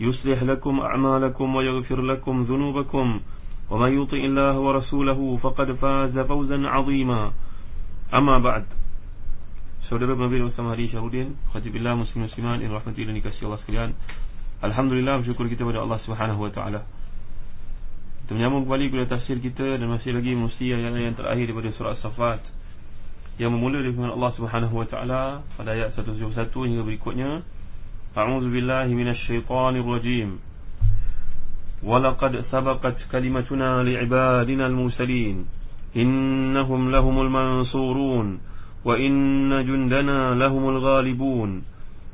يصلح لكم أعمالكم ويغفر لكم ذنوبكم ومن يطع الله ورسوله فقد فاز فوزا عظيما أما بعد Saudara Nabi Ustaz Hadi Syahudin Khatibillah Muslim Musliman Yang rahmati dan dikasih Allah sekalian Alhamdulillah bersyukur kita pada Allah Subhanahu Wa Taala. Kita menyambung kembali kepada tafsir kita Dan masih lagi mesti ayat yang terakhir daripada surah As-Safat Yang memula dengan Allah Subhanahu Wa Taala Pada ayat 171 hingga berikutnya A'udzu billahi minasy syaithanir rajim. Walaqad sabaqat kalimatuna li'ibadina al-mursalin innahum lahumul mansurun wa inna jundana lahumul ghalibun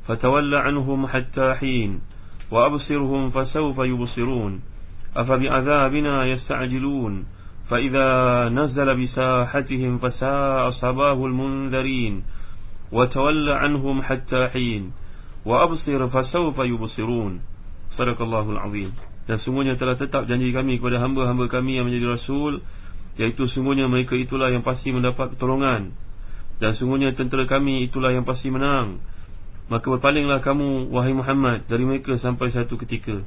fatawalla 'anhum hatta hin wa absirhum fasawfa yubsirun afa bi'adzabina yasta'jilun fa idza nazala bi sahatihim fasa'a sabahul munzirin wa absir fasawfa yubsirun. Sadaqallahu alazim dan sungguhnya telah tetap janji kami kepada hamba-hamba kami yang menjadi rasul yaitu sungguhnya mereka itulah yang pasti mendapat pertolongan. Dan sungguhnya tentera kami itulah yang pasti menang. Maka berpalinglah kamu wahai Muhammad dari mereka sampai satu ketika.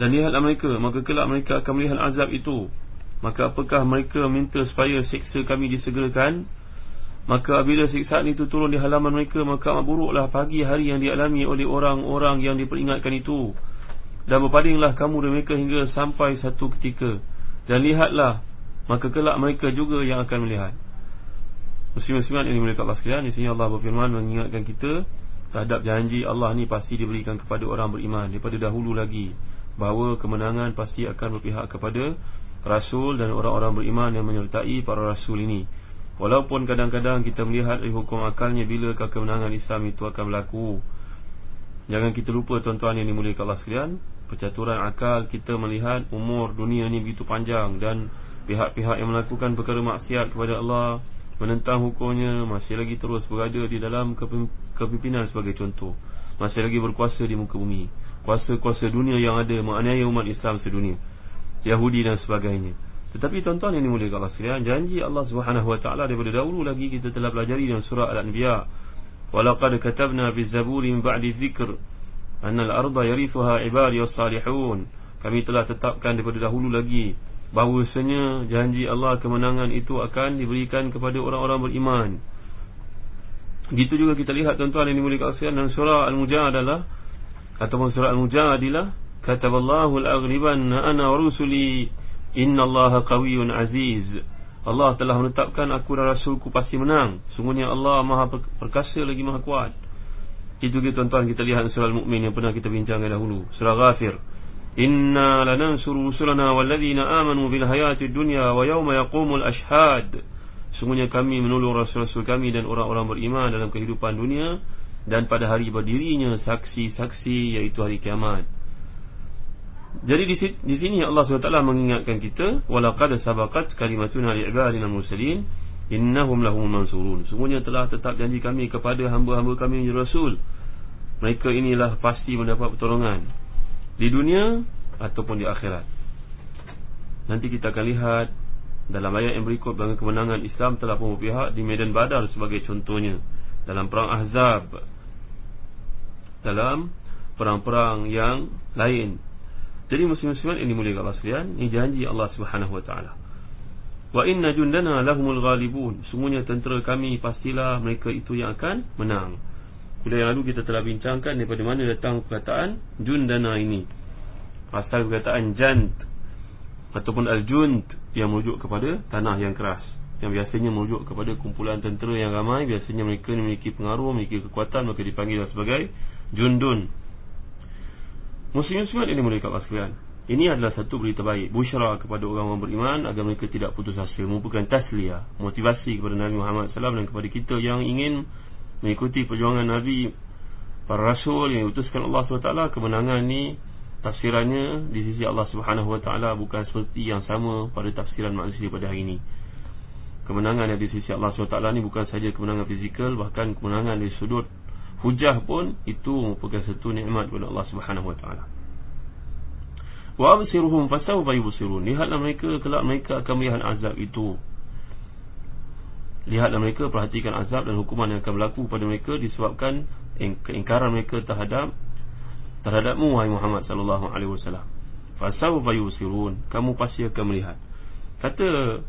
Dan lihatlah mereka maka kelak mereka akan melihat azab itu. Maka apakah mereka minta supaya siksa kami disegerakan Maka bila siksaan itu turun di halaman mereka Maka buruklah pagi hari yang dialami oleh orang-orang yang diperingatkan itu. Dan berpalinglah kamu dan mereka hingga sampai satu ketika. Dan lihatlah Maka kelak mereka juga yang akan melihat. Muslim-Musliman ini mereka Allah sekalian. Di sini Allah berfirman mengingatkan kita Terhadap janji Allah ni pasti diberikan kepada orang beriman. Daripada dahulu lagi Bahawa kemenangan pasti akan berpihak kepada Rasul dan orang-orang beriman yang menyertai para Rasul ini Walaupun kadang-kadang kita melihat dari hukum akalnya bila kemenangan Islam itu akan berlaku. Jangan kita lupa tuan-tuan yang dimuliakan Allah sekalian, percaturan akal kita melihat umur dunia ini begitu panjang dan pihak-pihak yang melakukan perkara maksiat kepada Allah menentang hukumnya masih lagi terus berada di dalam kepimpinan sebagai contoh. Masih lagi berkuasa di muka bumi. Kuasa-kuasa dunia yang ada menganiaya umat Islam sedunia. Yahudi dan sebagainya. Tetapi tuan-tuan yang dimuliakan Allah sekalian, janji Allah Subhanahu wa taala daripada dahulu lagi kita telah pelajari dalam surah Al-Anbiya. Walaqad katabna fi zaburi min ba'di dzikr anna al-ardha yarithuha ibadi as-salihun. Kami telah tetapkan daripada dahulu lagi bahawasanya janji Allah kemenangan itu akan diberikan kepada orang-orang beriman. Begitu juga kita lihat tuan-tuan yang dimuliakan Allah sekalian dalam surah Al-Mujadalah ataupun surah Al-Mujadilah kataballahu al-aghlibanna ana wa rusuli Inna Allah qawiyun aziz. Allah telah menetapkan aku dan Rasulku pasti menang. Sungguhnya Allah maha perkasa lagi maha kuat. Itu kita tuan-tuan kita lihat surah Al-Mu'min yang pernah kita bincangkan dahulu. Surah Ghafir. Inna lanansuru rusulana walladhina amanu bil hayati dunya wa yawma yaqumul ashhad. Sungguhnya kami menolong Rasul-Rasul kami dan orang-orang beriman dalam kehidupan dunia Dan pada hari berdirinya saksi-saksi iaitu hari kiamat jadi di, di sini Allah SWT mengingatkan kita walaqad sabaqat kalimatuna li'ibadina mursalin innahum lahum mansurun. Semuanya telah tetap janji kami kepada hamba-hamba kami yang rasul. Mereka inilah pasti mendapat pertolongan di dunia ataupun di akhirat. Nanti kita akan lihat dalam ayat yang berikut bahawa kemenangan Islam telah pun berpihak di medan Badar sebagai contohnya dalam perang Ahzab dalam perang-perang yang lain jadi muslim-musliman ini mulia Allah sekalian, ini janji Allah Subhanahu wa taala. Wa inna jundana lahumul ghalibun. Semuanya tentera kami pastilah mereka itu yang akan menang. Kuliah yang lalu kita telah bincangkan daripada mana datang perkataan jundana ini. Asal perkataan jant ataupun al-jund yang merujuk kepada tanah yang keras yang biasanya merujuk kepada kumpulan tentera yang ramai biasanya mereka memiliki pengaruh memiliki kekuatan maka dipanggil sebagai jundun muslim-muslimat ini mereka sekalian ini adalah satu berita baik busyara kepada orang-orang beriman agar mereka tidak putus asa merupakan tasliyah motivasi kepada Nabi Muhammad SAW dan kepada kita yang ingin mengikuti perjuangan Nabi para rasul yang diutuskan Allah SWT kemenangan ini tafsirannya di sisi Allah Subhanahu Wa Taala bukan seperti yang sama pada tafsiran manusia pada hari ini. Kemenangan yang di sisi Allah SWT ni bukan saja kemenangan fizikal bahkan kemenangan dari sudut hujah pun itu merupakan satu nikmat kepada Allah Subhanahu Wa Taala. Wa absiruhum fasawfa yubsirun. Lihatlah mereka kelak mereka akan melihat azab itu. Lihatlah mereka perhatikan azab dan hukuman yang akan berlaku pada mereka disebabkan keingkaran mereka terhadap terhadapmu wahai Muhammad sallallahu alaihi wasallam. Fasawfa yusirun, kamu pasti akan melihat. Kata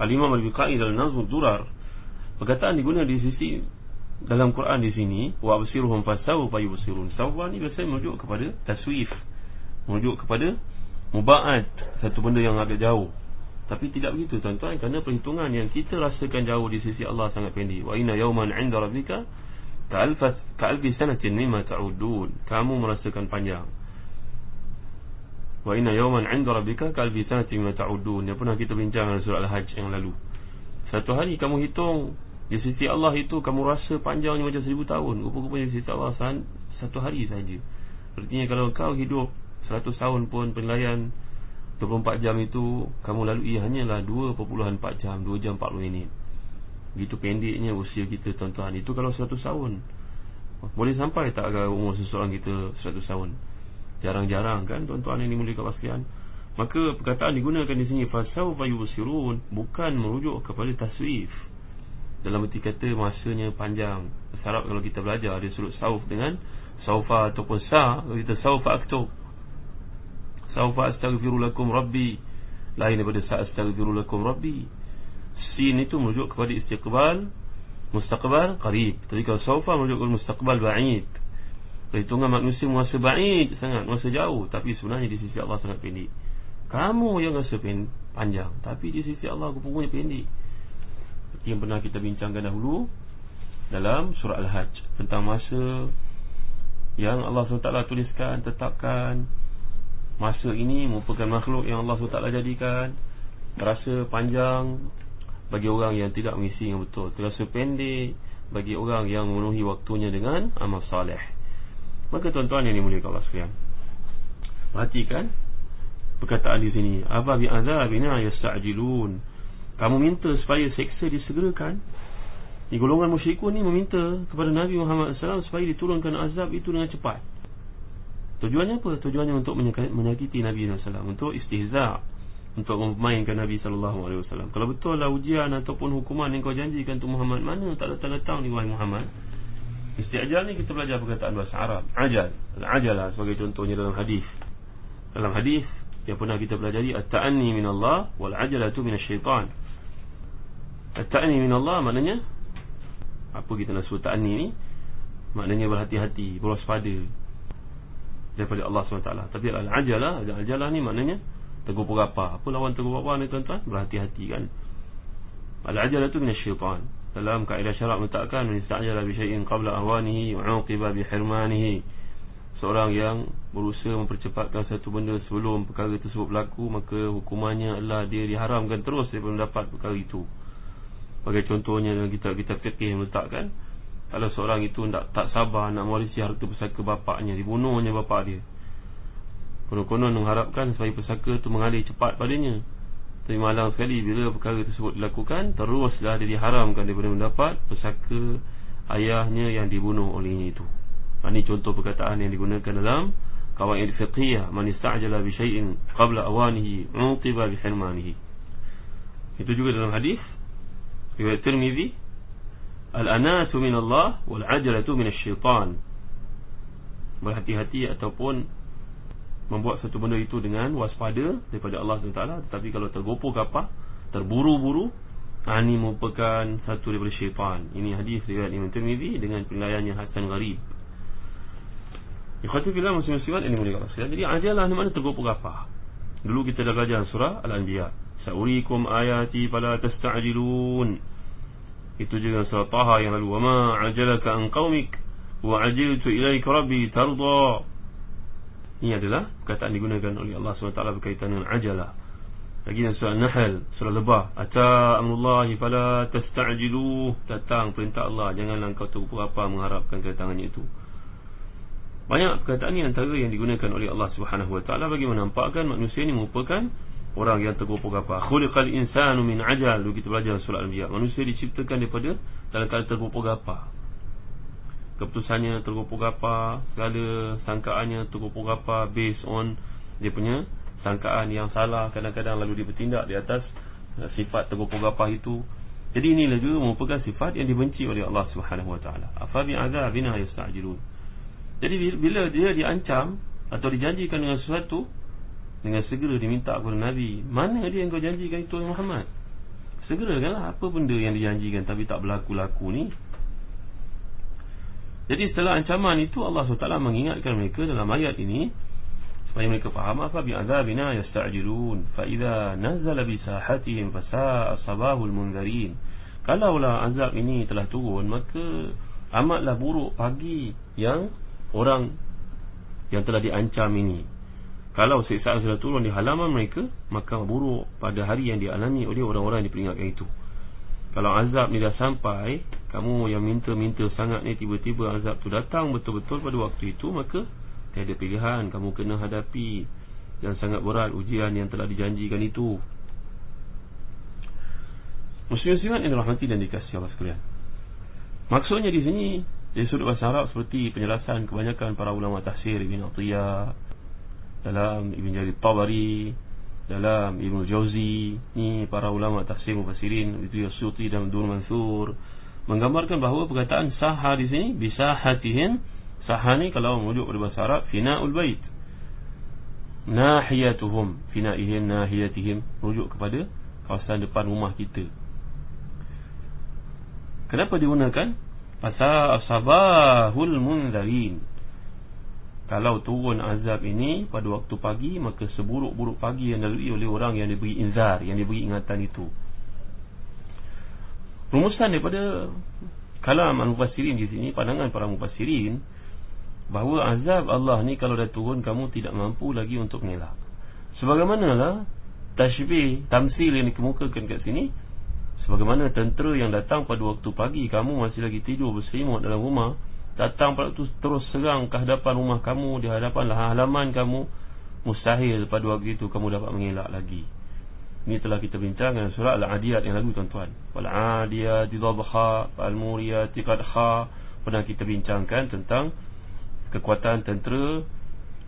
Al-Imam Al-Bukhari dalam Nazmul Durar, perkataan digunakan di sisi dalam Quran di sini, wa absiruhum fasawfa yusirun. Sawfa ni biasanya merujuk kepada taswif. Merujuk kepada mubaad, satu benda yang agak jauh. Tapi tidak begitu tuan-tuan kerana perhitungan yang kita rasakan jauh di sisi Allah sangat pendek. Wa inna yawman 'inda rabbika Ka'alfas ka'alfi sanatin mimma ta'udun. Kamu merasakan panjang. Wa inna yawman 'inda rabbika ka'alfi sanatin mimma ta'udun. Yang pernah kita bincang dalam surah Al-Hajj yang lalu. Satu hari kamu hitung di sisi Allah itu kamu rasa panjangnya macam seribu tahun. Rupa-rupanya di sisi Allah satu hari saja. Artinya kalau kau hidup seratus tahun pun penilaian 24 jam itu kamu lalui hanyalah 2.4 jam, 2 jam 40 minit. Begitu pendeknya usia kita tuan-tuan Itu kalau 100 tahun Boleh sampai tak agak umur seseorang kita 100 tahun Jarang-jarang kan tuan-tuan ini mulia kat paskian Maka perkataan digunakan di sini Fasau fayubusirun Bukan merujuk kepada taswif Dalam erti kata masanya panjang. Sarap kalau kita belajar Dia suruh sauf dengan Saufa ataupun sa Kalau kita saufa aktub. Saufa astaghfirulakum rabbi. Lain daripada sa astaghfirulakum rabbi. Sin itu merujuk kepada istiqbal mustaqbal qarib. Tapi kalau saufa merujuk kepada mustaqbal ba'id. Perhitungan manusia masa ba'id sangat masa jauh. Tapi sebenarnya di sisi Allah sangat pendek. Kamu yang rasa panjang. Tapi di sisi Allah rupanya pendek yang pernah kita bincangkan dahulu dalam surah Al-Hajj tentang masa yang Allah SWT tuliskan tetapkan. Masa ini merupakan makhluk yang Allah SWT jadikan. Rasa panjang bagi orang yang tidak mengisi yang betul. Terasa pendek bagi orang yang memenuhi waktunya dengan amal saleh. Maka tuan-tuan yang dimuliakan Allah sekalian perhatikan perkataan di sini. Aba bi azabina yasta'jilun kamu minta supaya seksa disegerakan di golongan musyrikun ni meminta kepada Nabi Muhammad SAW supaya diturunkan azab itu dengan cepat tujuannya apa tujuannya untuk menyakiti Nabi SAW untuk istihza' untuk memainkan Nabi wasallam. Kalau betul lah ujian ataupun hukuman yang kau janjikan tu Muhammad, mana tak datang-datang ni wahai Muhammad? Isti'jal ni kita belajar perkataan bahasa Arab. Ajal. Al-ajalah sebagai contohnya dalam hadis. Dalam hadis yang pernah kita pelajari at-ta'anni min Allah wal ajalatu min Allah maknanya apa kita nak sebut ta'anni ni? Maknanya berhati-hati, berwaspada daripada Allah SWT. Tapi al-ajalah, al-ajalah ni maknanya tegur apa? Apa lawan tegur apa ni tuan-tuan? Berhati-hati kan. Al-ajal itu min syaitan. Dalam kaedah syarak meletakkan ista'jala bi syai'in qabla ahwanihi wa 'uqiba bi hirmanihi. Seorang yang berusaha mempercepatkan satu benda sebelum perkara tersebut berlaku, maka hukumannya adalah dia diharamkan terus daripada mendapat perkara itu. Bagi contohnya dalam kitab kita fikih meletakkan kalau seorang itu tak, tak sabar nak mewarisi harta pusaka bapaknya, dibunuhnya bapak dia. Konon-konon mengharapkan supaya pesaka itu mengalir cepat padanya. Tapi malang sekali bila perkara tersebut dilakukan Teruslah dia diharamkan daripada mendapat pesaka ayahnya yang dibunuh olehnya itu. Ini contoh perkataan yang digunakan dalam Kawain fiqhiyah. Man ista'jala bi syai'in qabla awanihi Uqiba bi hirmanihi. Itu juga dalam hadis Riwayat Tirmizi Al-anasu min Allah Wal-ajalatu min syaitan Berhati-hati ataupun membuat satu benda itu dengan waspada daripada Allah SWT tetapi kalau tergopoh kapal terburu-buru ini merupakan satu daripada syaitan. Ini hadis riwayat Imam Tirmizi dengan penilaiannya Hasan Gharib. Ikhwati fillah muslim-muslimat ini mulia Allah jadi ajalah ni mana tergopoh kapal Dulu kita dah belajar surah Al-Anbiya. Sa'urikum ayati fala tasta'jilun. Itu juga surah Taha yang lalu. Wa ma 'ajalaka an qaumik wa 'ajiltu ilaika rabbi tarda. Ini adalah perkataan digunakan oleh Allah SWT berkaitan dengan ajalah. Lagi dalam surah Nahl, surah Lebah. Ata amrullahi fala tasta'jilu. Datang perintah Allah, janganlah engkau apa mengharapkan kedatangannya itu. Banyak perkataan ini antara yang digunakan oleh Allah Taala bagi menampakkan manusia ini merupakan orang yang tergopoh-gopoh. Khuliqal insanu min ajal. Dulu kita belajar surah Al-Anbiya. Manusia diciptakan daripada dalam keadaan tergopoh-gopoh keputusannya tergopoh-gopoh segala sangkaannya tergopoh-gopoh based on dia punya sangkaan yang salah kadang-kadang lalu dia bertindak di atas uh, sifat tergopoh-gopoh itu jadi inilah juga merupakan sifat yang dibenci oleh Allah Subhanahu wa taala afa bi azabina yasta'jilun jadi bila dia diancam atau dijanjikan dengan sesuatu dengan segera diminta kepada Nabi mana dia yang kau janjikan itu Muhammad segerakanlah apa benda yang dijanjikan tapi tak berlaku-laku ni jadi setelah ancaman itu Allah SWT mengingatkan mereka dalam ayat ini supaya mereka faham apa bi azabina yasta'jilun fa idza nazala bi sahatihim fa sa'a sabahul munzirin. Kalaulah azab ini telah turun maka amatlah buruk pagi yang orang yang telah diancam ini. Kalau siksaan sudah turun di halaman mereka maka buruk pada hari yang dialami oleh orang-orang yang diperingatkan itu. Kalau azab ni dah sampai Kamu yang minta-minta sangat ni Tiba-tiba azab tu datang betul-betul pada waktu itu Maka tiada pilihan Kamu kena hadapi Dan sangat berat ujian yang telah dijanjikan itu Muslim-muslimat yang dirahmati dan dikasih Allah sekalian Maksudnya di sini Dari sudut bahasa Arab seperti penjelasan Kebanyakan para ulama tafsir Ibn Atiyah Dalam Ibn Jari Tabari dalam Ibn Jauzi ni para ulama tafsir mufassirin itu Yasyuti dan Dur Mansur menggambarkan bahawa perkataan sahha di sini bisa hatihin sahha ni kalau merujuk pada bahasa Arab fina'ul bait. Nahiyatuhum fina'ihin nahiyatihim merujuk kepada kawasan depan rumah kita. Kenapa digunakan? Pasal sabahul munzarin kalau turun azab ini pada waktu pagi Maka seburuk-buruk pagi yang dilalui oleh orang yang diberi inzar Yang diberi ingatan itu. Rumusan daripada Kalam al-Mufassirin di sini Pandangan para Mufassirin Bahawa azab Allah ni kalau dah turun Kamu tidak mampu lagi untuk mengelak. Sebagaimanalah Tashbih, tamsil yang dikemukakan kat sini Sebagaimana tentera yang datang pada waktu pagi Kamu masih lagi tidur berselimut dalam rumah Datang pada tu terus serang ke hadapan rumah kamu Di hadapan halaman kamu Mustahil pada waktu itu kamu dapat mengelak lagi. Ini telah kita bincang dengan surah Al-Adiyat yang lalu tuan-tuan. Al-Adiyat Didabha Al-Muriyat Tiqadha Pernah kita bincangkan tentang Kekuatan tentera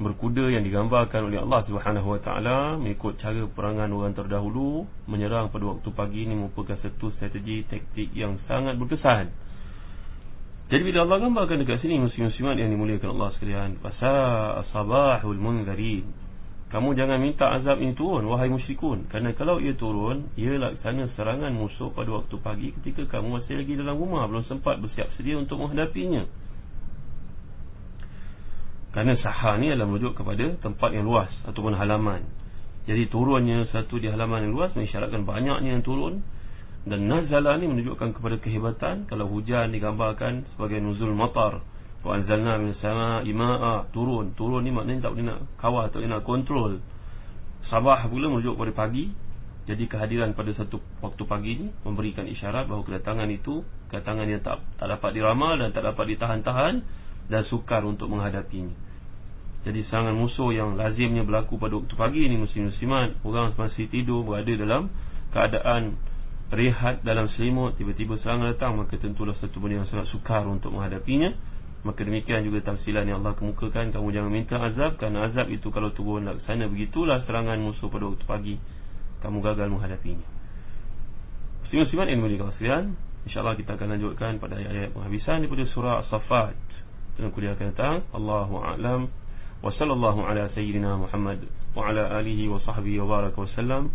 Berkuda yang digambarkan oleh Allah Subhanahu Wa Taala Mengikut cara perangan orang terdahulu Menyerang pada waktu pagi ini Merupakan satu strategi taktik yang sangat berkesan jadi bila Allah gambarkan dekat sini muslim-muslimat yang dimuliakan Allah sekalian, fasa sabahul munzirin. Kamu jangan minta azab ini turun wahai musyrikun, kerana kalau ia turun, ia laksana serangan musuh pada waktu pagi ketika kamu masih lagi dalam rumah belum sempat bersiap sedia untuk menghadapinya. Kerana sahah ni adalah merujuk kepada tempat yang luas ataupun halaman. Jadi turunnya satu di halaman yang luas mengisyaratkan banyaknya yang turun dan nazala ni menunjukkan kepada kehebatan Kalau hujan digambarkan sebagai nuzul matar. Wa anzalna min sama ima'a Turun. Turun ni maknanya tak boleh nak kawal Tak boleh nak kontrol. Sabah pula menuju kepada pagi. Jadi kehadiran pada satu waktu pagi ni Memberikan isyarat bahawa kedatangan itu Kedatangan yang tak tak dapat diramal Dan tak dapat ditahan-tahan Dan sukar untuk menghadapinya. Jadi serangan musuh yang lazimnya berlaku pada waktu pagi ni Muslim-muslimat Orang masih tidur berada dalam keadaan rehat dalam selimut tiba-tiba serangan datang maka tentulah satu benda yang sangat sukar untuk menghadapinya. Maka demikian juga tafsilan yang Allah kemukakan kamu jangan minta azab kerana azab itu kalau turun laksana begitulah serangan musuh pada waktu pagi. Kamu gagal menghadapinya. Muslim-Muslimat yang dimulai kawasan InsyaAllah kita akan lanjutkan pada ayat-ayat penghabisan daripada surah As-Safat dalam kuliah akan datang Allahu'alam wa sallallahu ala sayyidina Muhammad wa ala alihi wa sahbihi wa baraka wa sallam